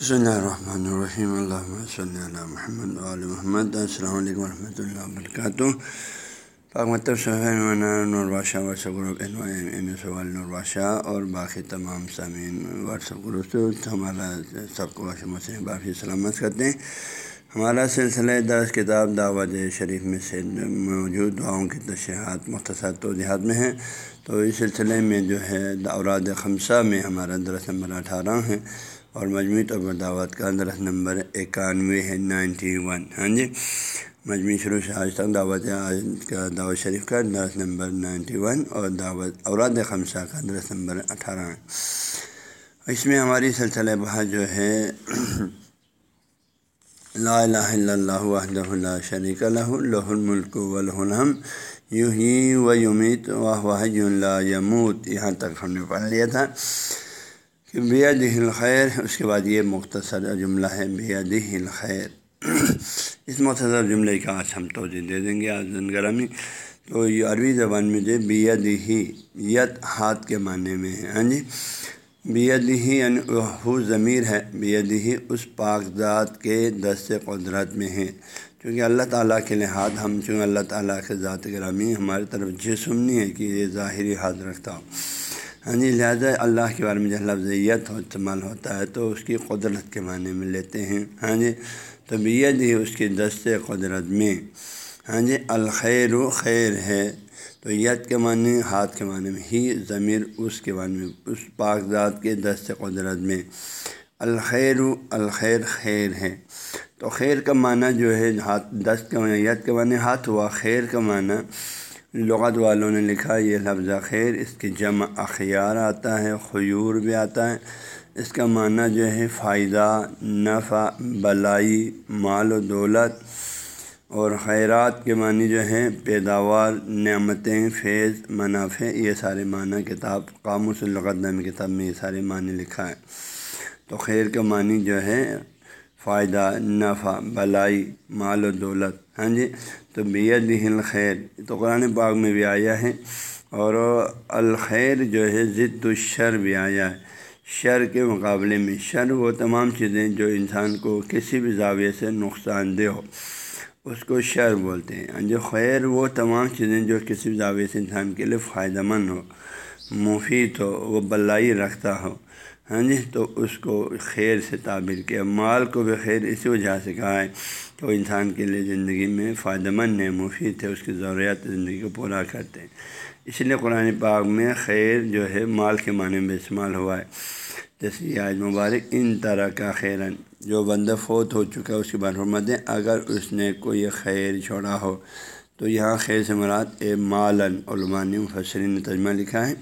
بسم اللہ الرحمن الرحیم اللہ صلی اللہ محمد علیہ محمد السلام علیکم ورحمۃ اللہ وبرکاتہ پاک مطلب نورباشہ WhatsApp group N Y M M سوال اور باقی تمام سامعین واٹسپ گروپ سے ہمارا سب کو واشم باقی سلامت کرتے ہیں۔ ہمارا سلسلہ درس کتاب دعوت شریف میں سے موجود دعاؤں کی تشریحات مختصر توضیحات میں ہیں۔ تو اس سلسلے میں جو ہے اوراد خمسہ میں ہمارا درس نمبر اٹھارہ ہے۔ اور مجموعی طور پر دعوت کا درس نمبر اکانوے ہے، نائنٹی ون۔ ہاں جی مجموعی شروع سے آج تک دعوت آج کا دعوت شریف کا درس نمبر نائنٹی ون اور دعوت اوراد خمسہ کا درس نمبر اٹھارہ۔ اس میں ہماری سلسلہ بحث جو ہے، لا الہ الا اللہ وحدہ لا شریک لہ لہ الملک و لہ الحمد یوں ہی و یمیت واہ لا یموت۔ یہاں تک ہم نے پڑھ لیا تھا۔ کہ بیاد الخیر، اس کے بعد یہ مختصر جملہ ہے بیاد الخیر۔ اس مختصر جملے کا آج ہم توجہ دے دیں گے آج گرامی۔ تو یہ عربی زبان میں جو بیاد ہی یت ہاتھ کے معنی میں ہے۔ ہاں جی؟ بید ہی یعنی وہ ضمیر ہے۔ بید ہی اس پاک ذات کے دست قدرت میں ہے۔ کیونکہ اللہ تعالیٰ کے لحاظ ہم، چونکہ اللہ تعالیٰ کے ذات گرامی ہماری طرف جسم نہیں ہے کہ یہ ظاہری ہاتھ رکھتا ہو۔ ہاں جی لہٰذا اللہ کے بارے میں جب لفظیت ہو استعمال ہوتا ہے تو اس کی قدرت کے معنی میں لیتے ہیں۔ ہاں جی تو ہی اس کی دست قدرت میں۔ ہاں جی الخیر و خیر ہے۔ تو ید کے معنی، ہاتھ کے معنی میں ہی، ضمیر اس کے معنی میں، اس پاک ذات کے دست قدرت میں۔ الخیر و الخیر خیر ہے۔ تو خیر کا معنی جو ہے، ہاتھ دست کا معنی ید کے معنی، ہاتھ ہوا خیر کا معنی۔ لغت والوں نے لکھا یہ لفظ خیر، اس کی جمع اخیار آتا ہے، خیور بھی آتا ہے۔ اس کا معنی جو ہے فائدہ، نفع، بلائی، مال و دولت۔ اور خیرات کے معنی جو ہیں پیداوار، نعمتیں، فیض، منافع، یہ سارے معنی کتاب، قاموس القدم کتاب میں یہ سارے معنی لکھا ہے۔ تو خیر کا معنی جو ہے فائدہ، نفع، بلائی، مال و دولت۔ ہاں جی؟ تو بید الخیر۔ تو قرآن پاک میں بھی آیا ہے۔ اور الخیر جو ہے، ضد الشر بھی آیا ہے۔ شر کے مقابلے میں شر وہ تمام چیزیں جو انسان کو کسی بھی زاویے سے نقصان دہ ہو، اس کو شر بولتے ہیں۔ جو خیر وہ تمام چیزیں جو کسی بھی زاویے سے انسان کے لیے فائدہ مند ہو، مفید ہو، وہ بلائی رکھتا ہو۔ ہاں جی؟ تو اس کو خیر سے تعبیر کیا۔ مال کو بھی خیر اسی وجہ سے کہا ہے کہ وہ انسان کے لیے زندگی میں فائدہ مند ہے مفید ہے اس کی ضروریات زندگی کو پورا کرتے ہیں۔ اس لیے قرآن پاک میں خیر جو ہے مال کے معنی میں استعمال ہوا ہے۔ جیسے آج مبارک، ان طرح کا خیرن۔ جو بندہ فوت ہو چکا ہے، اس کی بات فرماتے ہیں، اگر اس نے کوئی خیر چھوڑا ہو، تو یہاں خیر سے مراد اے مالن۔ علمانی مفسرین نے ترجمہ لکھا ہے،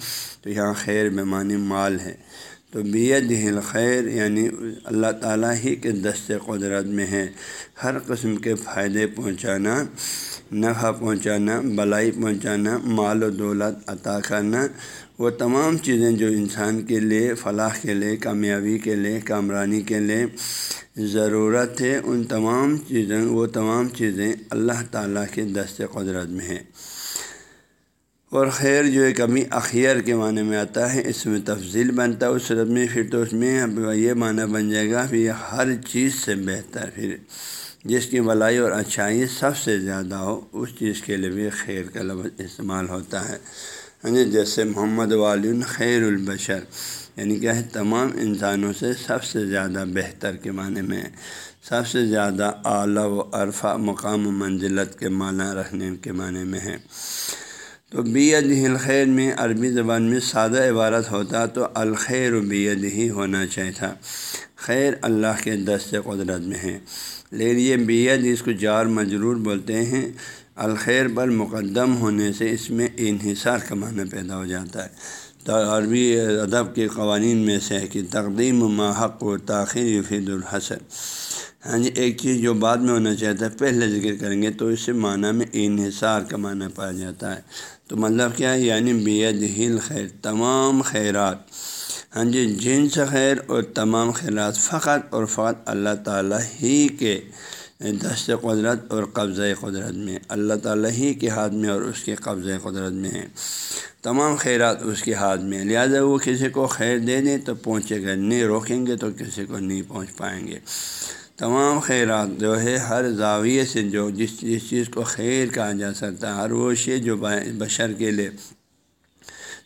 تو یہاں خیر میں معنی مال ہے۔ تو بید الخیر یعنی اللہ تعالیٰ ہی کے دست قدرت میں ہے۔ ہر قسم کے فائدے پہنچانا، نفع پہنچانا، بلائی پہنچانا، مال و دولت عطا کرنا، وہ تمام چیزیں جو انسان کے لیے، فلاح کے لیے، کامیابی کے لیے، کامرانی کے لیے ضرورت ہے، ان تمام چیزیں، وہ تمام چیزیں اللہ تعالیٰ کے دست قدرت میں ہیں۔ اور خیر جو ہے کبھی اخیر کے معنی میں آتا ہے، اس میں تفضیل بنتا ہے، اس صورت میں، پھر تو اس میں یہ معنی بن جائے گا پھر ہر چیز سے بہتر پھر جس کی بلائی اور اچھائی سب سے زیادہ ہو، اس چیز کے لیے بھی خیر کا لفظ استعمال ہوتا ہے۔ یعنی جیسے محمد والن خیر البشر یعنی کہ تمام انسانوں سے سب سے زیادہ بہتر کے معنی میں، سب سے زیادہ اعلیٰ و عرفہ مقام و منزلت کے معنی رکھنے کے معنی میں ہے۔ تو بید الخیر میں عربی زبان میں سادہ عبارت ہوتا تو الخیر و بید ہی ہونا چاہیے تھا۔ خیر اللہ کے دست قدرت میں ہے۔ لیکن یہ بید اس کو جار مجرور بولتے ہیں۔ الخیر پر مقدم ہونے سے اس میں انحصار کا معنی پیدا ہو جاتا ہے۔ تو عربی ادب کے قوانین میں سے ہے کہ تقدیم و ماحق و تاخیر یفید الحسن۔ ہاں جی ایک چیز جو بعد میں ہونا چاہتا ہے، پہلے ذکر کریں گے تو اس سے معنی میں انحصار کا معنی پایا جاتا ہے۔ تو مطلب کیا ہے؟ یعنی بید ہل خیر، تمام خیرات۔ ہاں جی جن سے خیر اور تمام خیرات فقط اور فقط اللہ تعالیٰ ہی کے دست قدرت اور قبضۂ قدرت میں، اللہ تعالیٰ ہی کے ہاتھ میں اور اس کے قبضۂ قدرت میں ہے تمام خیرات اس کے ہاتھ میں لہٰذا وہ کسی کو خیر دے دیں تو پہنچے گا، نہیں روکیں گے تو کسی کو نہیں پہنچ پائیں گے۔ تمام خیرات جو ہے، ہر زاویے سے جو جس جس چیز کو خیر کہا جا سکتا ہے، ہر وہ شے جو بشر کے لیے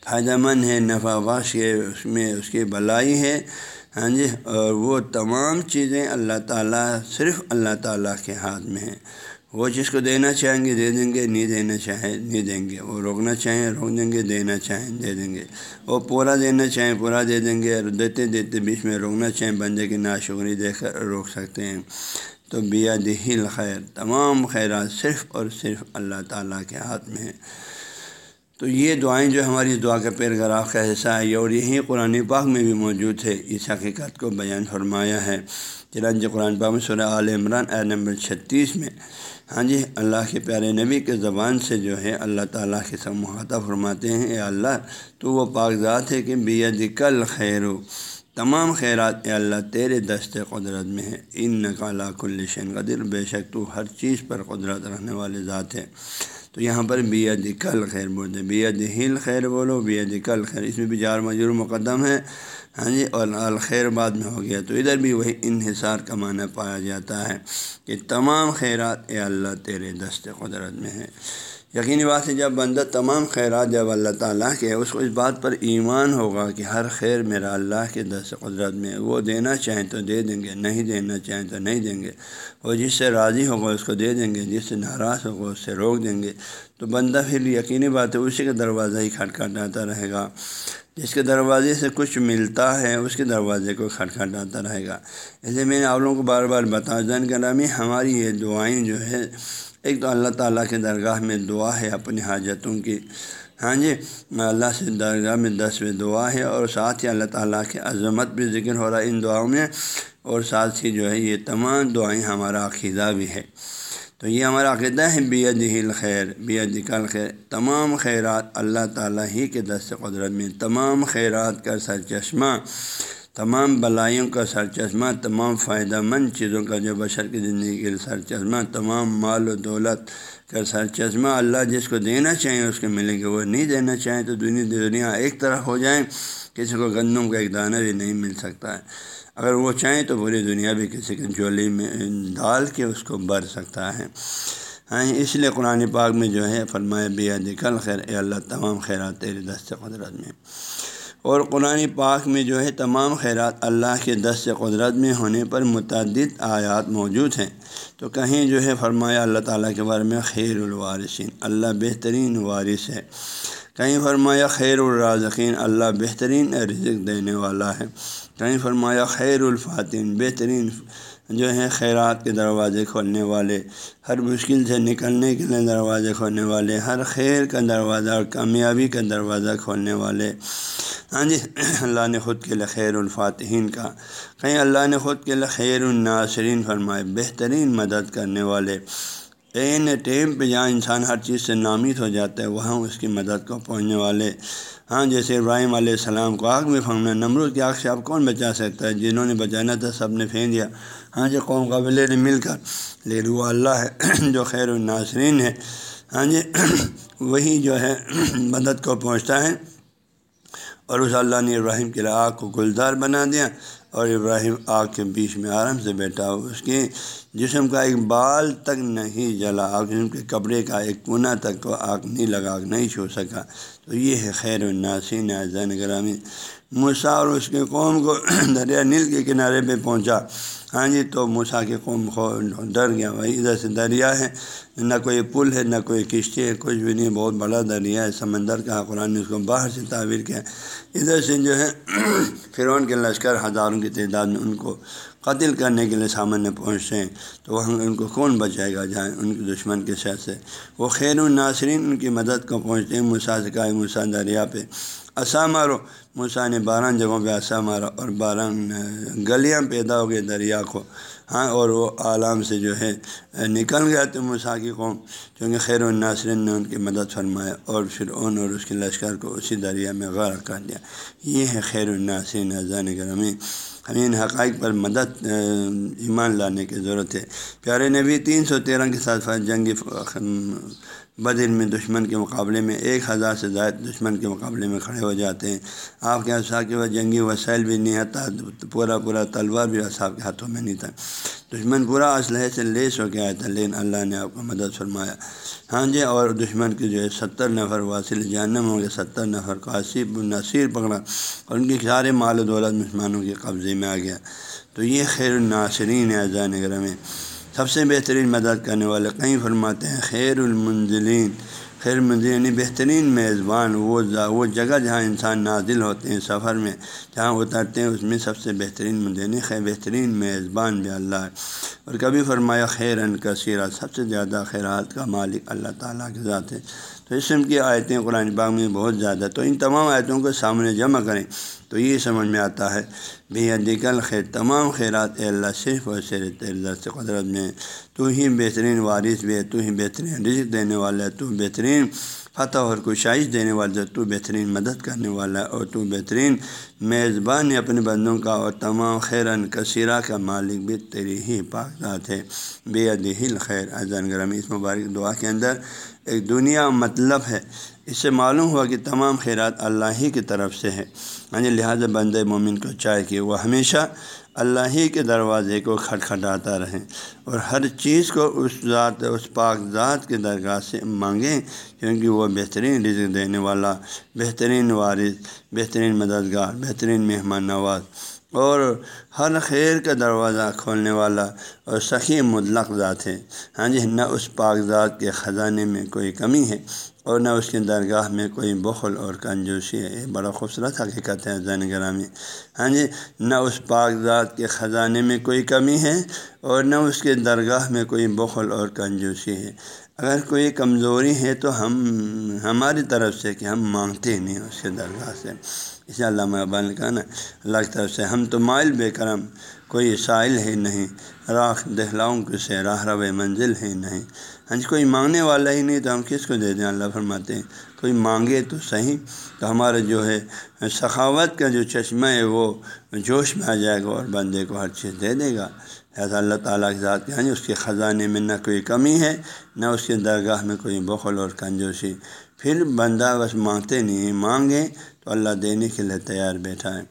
فائدہ مند ہے، نفع بخش ہے اس میں اس کی بلائی ہے۔ ہاں جی اور وہ تمام چیزیں اللہ تعالیٰ، صرف اللہ تعالیٰ کے ہاتھ میں ہیں۔ وہ جس کو دینا چاہیں گے، دے دیں گے، نہیں دینا چاہیں، نہیں دیں گے۔ وہ روکنا چاہیں، روک دیں گے، دینا چاہیں، دے دیں گے۔ وہ پورا دینا چاہیں، پورا دے دیں گے۔ اور دیتے دیتے بیچ میں روکنا چاہیں، بندے کی ناشکری دے کر روک سکتے ہیں۔ تو بیا دہل خیر تمام خیرات صرف اور صرف اللہ تعالیٰ کے ہاتھ میں ہیں۔ تو یہ دعائیں جو ہماری دعا کا پیراگراف کا حصہ ہے اور یہی قرآن پاک میں بھی موجود ہے۔ اس حقیقت کو بیان فرمایا ہے۔ چنانچہ قرآن پاک میں سورہ عال عمران اے نمبر چھتیس میں ہاں جی اللہ کے پیارے نبی کے زبان سے جو ہے اللہ تعالیٰ کے سب محاطہ فرماتے ہیں، اے اللہ، تو وہ پاک ذات ہے کہ بید کل خیر تمام خیرات اے اللہ تیرے دست قدرت میں ہے ان نقالہ کل شن قدر بے شک تو ہر چیز پر قدرت رہنے والے ذات ہے تو یہاں پر بید کل خیر بولتے ہیں۔ بید ہل خیر بولو بید کل خیر۔ اس میں بھی جار مجور مقدم ہے ہاں جی اور الخیر بعد میں ہو گیا۔ تو ادھر بھی وہی انحصار کا معنی پایا جاتا ہے کہ تمام خیرات اے اللہ تیرے دست قدرت میں ہے یقینی بات ہے جب بندہ تمام خیرات جب اللہ تعالیٰ کے اس کو اس بات پر ایمان ہوگا کہ ہر خیر میرا اللہ کے دست قدرت میں وہ دینا چاہیں تو دے دیں گے، نہیں دینا چاہیں تو نہیں دیں گے۔ وہ جس سے راضی ہوگا اس کو دے دیں گے، جس سے ناراض ہوگا اس سے روک دیں گے۔ تو بندہ پھر یقینی بات ہے، اسی کا دروازہ ہی کھٹکھٹاتا رہے گا۔ جس کے دروازے سے کچھ ملتا ہے، اس کے دروازے کو کھٹکھٹاتا رہے گا۔ ایسے میں نے آپ لوگوں کو بار بار بتا جان کرامی ہماری یہ دعائیں جو ہے ایک تو اللہ تعالیٰ کے درگاہ میں دعا ہے اپنی حاجتوں کی۔ ہاں جی اللہ سے درگاہ میں دس دعا ہے اور ساتھ ہی اللہ تعالیٰ کی عظمت بھی ذکر ہو رہا ہے ان دعاؤں میں۔ اور ساتھ ہی جو ہے یہ تمام دعائیں ہمارا عقیدہ بھی ہے۔ تو یہ ہمارا عقیدہ ہے بید ہل خیر بید کل خیر تمام خیرات اللہ تعالیٰ ہی کے دست قدرت میں، تمام خیرات کا سر چشمہ تمام بلائیوں کا سر چشمہ تمام فائدہ مند چیزوں کا جو بشر کی زندگی کے سر چشمہ تمام مال و دولت کا سر چشمہ اللہ جس کو دینا چاہیں اس کو ملے گا وہ نہیں دینا چاہیں تو دنیا دنیا ایک طرح ہو جائیں، کسی کو گندم کا ایک دانہ بھی نہیں مل سکتا۔ ہے اگر وہ چاہیں تو پوری دنیا بھی کسی کی جولی میں ڈال کے اس کو بھر سکتا ہے۔ ہاں اس لیے قرآن پاک میں جو ہے، فرمایا بیا کل خیر، اے اللہ، تمام خیرات تیرے دست قدرت میں۔ اور قرآن پاک میں جو ہے تمام خیرات اللہ کے دست قدرت میں ہونے پر متعدد آیات موجود ہیں۔ تو کہیں جو ہے فرمایا اللہ تعالیٰ کے بارے میں خیر الوارثین، اللہ بہترین وارث ہے۔ کہیں فرمایا خیر الرازقین، اللہ بہترین رزق دینے والا ہے۔ کہیں فرمایا خیر الفاتین بہترین جو ہے خیرات کے دروازے کھولنے والے۔ ہر مشکل سے نکلنے کے لیے دروازے کھولنے والے، ہر خیر کا دروازہ اور کامیابی کا دروازہ کھولنے والے۔ ہاں جی اللہ نے خود کے لیے خیر الفاتحین کا کہیں اللہ نے خود کے لیے خیر الناصرین فرمائے، بہترین مدد کرنے والے۔ این ٹیم پہ جہاں انسان ہر چیز سے نامید ہو جاتا ہے، وہاں اس کی مدد کو پہنچنے والے۔ ہاں جیسے ابراہیم علیہ السلام کو آگ میں پھنگنا نمرود کی آگ سے آپ کون بچا سکتا ہے؟ جنہوں نے بچانا تھا، سب نے پھینک دیا۔ ہاں جی قوم قبلے نے مل کر۔ لیکن وہ اللہ ہے جو خیر الناصرین ہے۔ ہاں جی وہی جو ہے مدد کو پہنچتا ہے۔ اور اس اللہ نے ابراہیم کے لیے آگ کو گلزار بنا دیا اور ابراہیم آگ کے بیچ میں آرام سے بیٹھا اس کے جسم کا ایک بال تک نہیں جلا، آگ جسم کے کپڑے کا ایک کونا تک کو آگ نہیں لگا، آگ نہیں چھو سکا۔ تو یہ ہے خیر الناسین زین گرامی۔ مسا اور اس کے قوم کو دریا نیل کے کنارے پہ پہنچا۔ ہاں جی تو موسا کے قوم ڈر گیا۔ بھائی ادھر سے دریا ہے۔ نہ کوئی پل ہے، نہ کوئی کشتی ہے، کچھ بھی نہیں۔ بہت بڑا دریا ہے۔ سمندر کا قرآن نے اس کو باہر سے تعبیر کیا۔ ادھر سے جو ہے فرعون کے لشکر ہزاروں کی تعداد میں ان کو قتل کرنے کے لیے سامنے پہنچتے ہیں۔ تو وہاں ان کو کون بچائے گا؟ جہاں ان کے دشمن کے شہر سے۔ وہ خیر الناصرین ان کی مدد کو پہنچتے ہیں۔ مسا کا مسا دریا پہ۔ اصا مارو موسا نے بارہ جگہوں پہ اصا مارا اور بارہ گلیاں پیدا ہو گئے دریا کو۔ ہاں اور وہ عالم سے جو ہے، نکل گیا تو موسا کی قوم۔ کیونکہ خیر الناصرین نے ان کی مدد فرمایا اور پھر ان اور اس کے لشکر کو اسی دریا میں غرق کر دیا۔ یہ ہے خیر الناصرین، اذان گرمی ہمیں ان حقائق پر مدد ایمان لانے کی ضرورت ہے۔ پیارے نبی، تین سو تیرہ کے ساتھ جنگی بدر میں دشمن کے مقابلے میں ایک ہزار سے زائد دشمن کے مقابلے میں کھڑے ہو جاتے ہیں۔ آپ کے صاحب کے بعد جنگی وسائل بھی نہیں آتا پورا پورا تلوار بھی صاحب کے ہاتھوں میں نہیں تھا۔ دشمن پورا اسلحے سے لیس ہو کے آیا تھا، لیکن اللہ نے آپ کو مدد فرمایا۔ ہاں جی اور دشمن کے جو ہے ستر نفر واصل جانم ہوں گے، ستر نفر کو عصیب نصیر پکڑا اور ان کی سارے مال و دولت مسلمانوں کے قبضے میں آ گیا۔ تو یہ خیر الناصرین ہے، اذان میں۔ سب سے بہترین مدد کرنے والے کہیں فرماتے ہیں، خیر المنزلین۔ خیر منزل یعنی بہترین میزبان، وہ وہ جگہ جہاں انسان نازل ہوتے ہیں سفر میں، جہاں اترتے ہیں، اس میں سب سے بہترین منزل یعنی خیر بہترین میزبان بھی اللہ ہے۔ اور کبھی فرمایا خیر ان کثیرہ، سب سے زیادہ خیرات کا مالک اللہ تعالیٰ کے ذات ہے۔ تو کی آیتیں قرآن پاک میں بہت زیادہ تو ان تمام آیتوں کو سامنے جمع کریں تو یہ سمجھ میں آتا ہے بھی ادیکل خیر، تمام خیرات اے اللہ صرف اور صرف سے قدرت میں تو ہی بہترین وارث بھی ہے، تو ہی بہترین رزق دینے والا ہے، تو بہترین فتح اور کشائش دینے والا تو بہترین مدد کرنے والا اور تو بہترین میزبان اپنے بندوں کا اور تمام خیرن کثیرہ کا مالک بھی تیری ہی پاکزات ہے۔ بے ادل خیر اذان گرامی اس مبارک دعا کے اندر ایک دنیا مطلب ہے۔ اس سے معلوم ہوا کہ تمام خیرات اللہ ہی کی طرف سے ہے ہاں جی یعنی لہٰذا بند مومن کو چاہے کہ وہ ہمیشہ اللہ ہی کے دروازے کو کھٹکھٹاتا رہیں اور ہر چیز کو اس ذات، اس پاک ذات کے درگاہ سے مانگیں، کیونکہ وہ بہترین رزق دینے والا، بہترین وارث، بہترین مددگار، بہترین مہمان نواز اور ہر خیر کا دروازہ کھولنے والا اور سخی مطلق ذات ہے۔ ہاں جی نہ اس پاک ذات کے خزانے میں کوئی کمی ہے۔ اور نہ اس کی درگاہ میں کوئی بخل اور کنجوسی ہے۔ یہ بڑا خوبصورت حقیقت ہے زین گرامی۔ ہاں جی نہ اس پاک ذات کے خزانے میں کوئی کمی ہے اور نہ اس کے درگاہ میں کوئی بخل اور کنجوسی ہے۔ اگر کوئی کمزوری ہے تو ہم، ہماری طرف سے کہ ہم مانگتے نہیں اس کے درگاہ سے۔ اسے علامہ اقبال نے کہا نا اللہ کی طرف سے ہم تو مائل بے کرم، کوئی سائل ہے نہیں۔ راکھ دہلاؤں کے سے راہ رو منزل ہے نہیں۔ ہاں جی کوئی مانگنے والا ہی نہیں تو ہم کس کو دے دیں؟ اللہ فرماتے ہیں، کوئی مانگے تو صحیح۔ تو ہمارا جو ہے، سخاوت کا جو چشمہ ہے، وہ جوش میں آ جائے گا اور بندے کو ہر چیز دے دے گا۔ ایسا اللہ تعالیٰ کے ساتھ کہیں اس کے خزانے میں نہ کوئی کمی ہے، نہ اس کے درگاہ میں کوئی بخل اور کنجوسی۔ پھر بندہ بس مانگتے نہیں مانگیں تو اللہ دینے کے لیے تیار بیٹھا ہے۔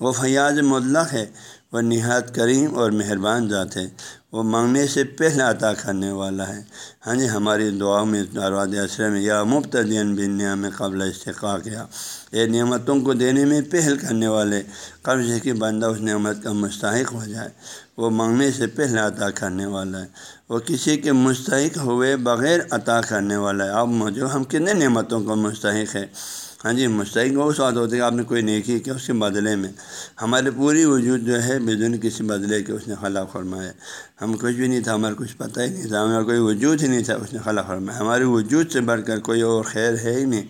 وہ فیاض مطلق ہے وہ نہایت کریم اور مہربان ذات ہے۔ وہ مانگنے سے پہلے عطا کرنے والا ہے۔ ہاں جی ہماری دعاؤں میں درواد اثر میں یا مبتدین بنیا میں قبل استقاع کیا یہ نعمتوں کو دینے میں پہل کرنے والے، قبض کہ بندہ اس نعمت کا مستحق ہو جائے۔ وہ مانگنے سے پہلے عطا کرنے والا ہے۔ وہ کسی کے مستحق ہوئے بغیر عطا کرنے والا ہے۔ اب جو ہم کتنے نعمتوں کو مستحق ہے ہاں جی مستحق وہ سواد بات ہوتی ہے کہ آپ نے کوئی نیکی کیا اس کے بدلے میں۔ ہمارے پوری وجود جو ہے بدون کسی بدلے کے اس نے خلا فرمایا۔ ہم کچھ بھی نہیں تھا ہمارا کچھ پتہ ہی نہیں تھا ہمارا کوئی وجود ہی نہیں تھا، اس نے خلا فرمایا۔ ہمارے وجود سے بڑھ کر کوئی اور خیر ہے ہی نہیں۔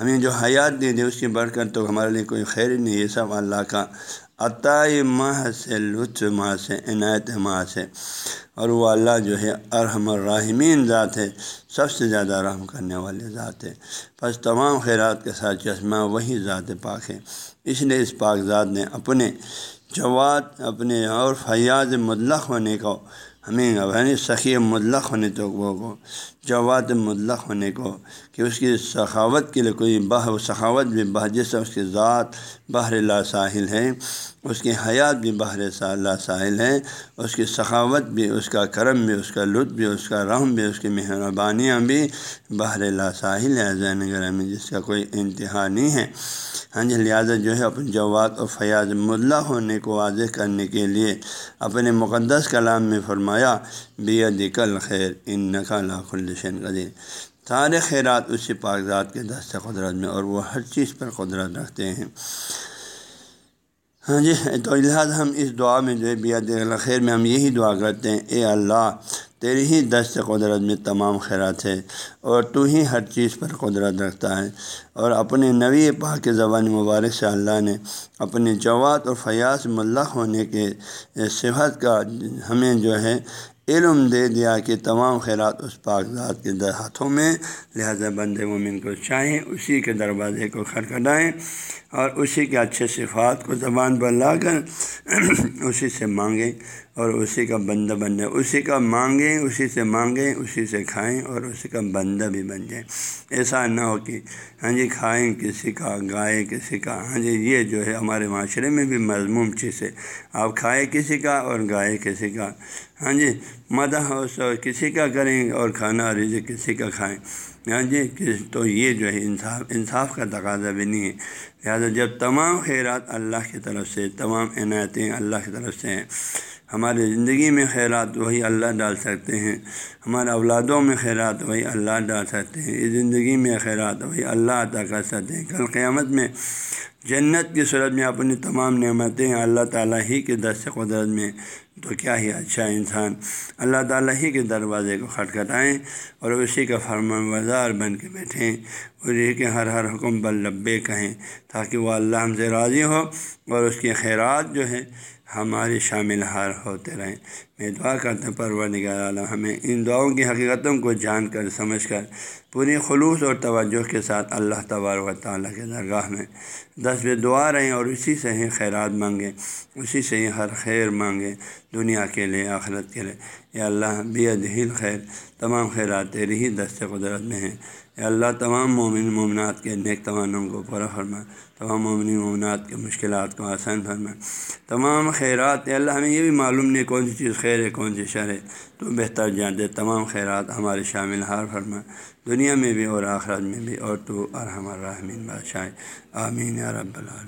ہمیں جو حیات دے دے، اس کی بڑھ کر تو ہمارے لیے کوئی خیر ہی نہیں، یہ سب اللہ کا عطائی ماہ سے، لطف ماہ سے، عنایت ماہ سے۔ اور وہ اللہ جو ہے ارحم الرحمین ذات ہے، سب سے زیادہ رحم کرنے والے ذات ہے۔ بس تمام خیرات کے ساتھ چشمہ وہی ذات پاک ہے۔ اس لیے اس پاک ذات نے اپنے جوات اپنے اور فیاض مطلق ہونے کو ہمیں یعنی سخی مطلق ہونے تو کو جوات مطلق ہونے کو کہ اس کی سخاوت کے لیے کوئی بہ سخاوت بھی بہ جیسا اس کی ذات بحر لا ساحل ہے اس کی حیات بھی بحر لا ساحل ہے اس کی سخاوت بھی، اس کا کرم بھی، اس کا لطف بھی، اس کا رحم بھی، اس کی مہربانیاں بھی بحر لا ساحل ہے زین گرہ میں، جس کا کوئی انتہا نہیں ہے۔ ہاں جی لہٰذا جو ہے اپنے جوات اور فیاض مدلہ ہونے کو واضح کرنے کے لیے اپنے مقدس کلام میں فرمایا بے کل خیر ان نقا لاکھ قدیر سارے خیرات اسی کاغذات کے دست قدرت میں اور وہ ہر چیز پر قدرت رکھتے ہیں۔ ہاں جی تو لہٰذا ہم اس دعا میں جو ہے بیاد خیر میں ہم یہی دعا کرتے ہیں، اے اللہ تیری ہی دست قدرت میں تمام خیرات ہے اور تو ہی ہر چیز پر قدرت رکھتا ہے اور اپنے نوی پاک زبان مبارک سے اللہ نے اپنے جوات اور فیاض ملح ہونے کے صفت کا ہمیں جو ہے علم دے دیا کہ تمام خیرات اس پاک ذات کے در ہاتھوں میں لہذا بند مومن کو چاہیں اسی کے دروازے کو کھڑکھڑائیں اور اسی کے اچھے صفات کو زبان پر لا کر اسی سے مانگیں۔ اور اسی کا بندہ بن جائے۔ اسی کا مانگیں، اسی سے مانگیں، اسی سے کھائیں اور اسی کا بندہ بھی بن جائیں ایسا نہ ہو کہ ہاں جی کھائیں، کسی کا گائے، کسی کا ہاں جی یہ جو ہے ہمارے معاشرے میں بھی مضموم چیز ہے۔ آپ کھائے کسی کا اور گائے کسی کا۔ ہاں جی مدح کسی کا کریں اور کھانا رزق کسی کا کھائیں۔ ہاں جی تو یہ جو ہے انصاف انصاف کا تقاضا بھی نہیں ہے۔ لہٰذا جب تمام خیرات اللہ کی طرف سے، تمام عنایتیں اللہ کی طرف سے ہیں ہماری زندگی میں خیرات وہی اللہ ڈال سکتے ہیں، ہمارے اولادوں میں خیرات وہی اللہ ڈال سکتے ہیں، اس زندگی میں خیرات وہی اللہ عطا کر سکتے ہیں۔ کل قیامت میں جنت کی صورت میں اپنی تمام نعمتیں اللہ تعالیٰ ہی کے دست قدرت میں، تو کیا ہی اچھا انسان۔ اللہ تعالیٰ ہی کے دروازے کو کھٹکھٹائیں اور اسی کا فرمان بازار بن کے بیٹھیں۔ اور یہ کہ ہر ہر حکم بل لبے کہیں تاکہ وہ اللہ ہم سے راضی ہو اور اس کے خیرات جو ہے ہماری شامل ہار ہوتے رہیں۔ میں دعا کرتا ہوں پرور نگار ہمیں ان دعاؤں کی حقیقتوں کو جان کر، سمجھ کر، پوری خلوص اور توجہ کے ساتھ اللہ تبار و تعالیٰ کے درگاہ میں دس بے دعا رہیں اور اسی سے ہی خیرات مانگیں، اسی سے ہی ہر خیر مانگیں دنیا کے لیے، آخرت کے لیے۔ یا اللہ بید ہل خیر، تمام خیرات تیری ہی دست قدرت میں ہیں۔ یا اللہ، تمام مومن مومنات کے نیک توانوں کو پورا فرما، تمام مومن مومنات کے مشکلات کو آسان فرما۔ تمام خیرات اللہ، ہمیں یہ بھی معلوم نہیں کون سی چیز خیر ہے، کون سی شر ہے؟ تو بہتر جان دے، تمام خیرات ہمارے شامل ہار فرما۔ دنیا میں بھی اور آخرت میں بھی، اور تو اور ہمارا بادشاہ۔ آمین یا رب العالمین۔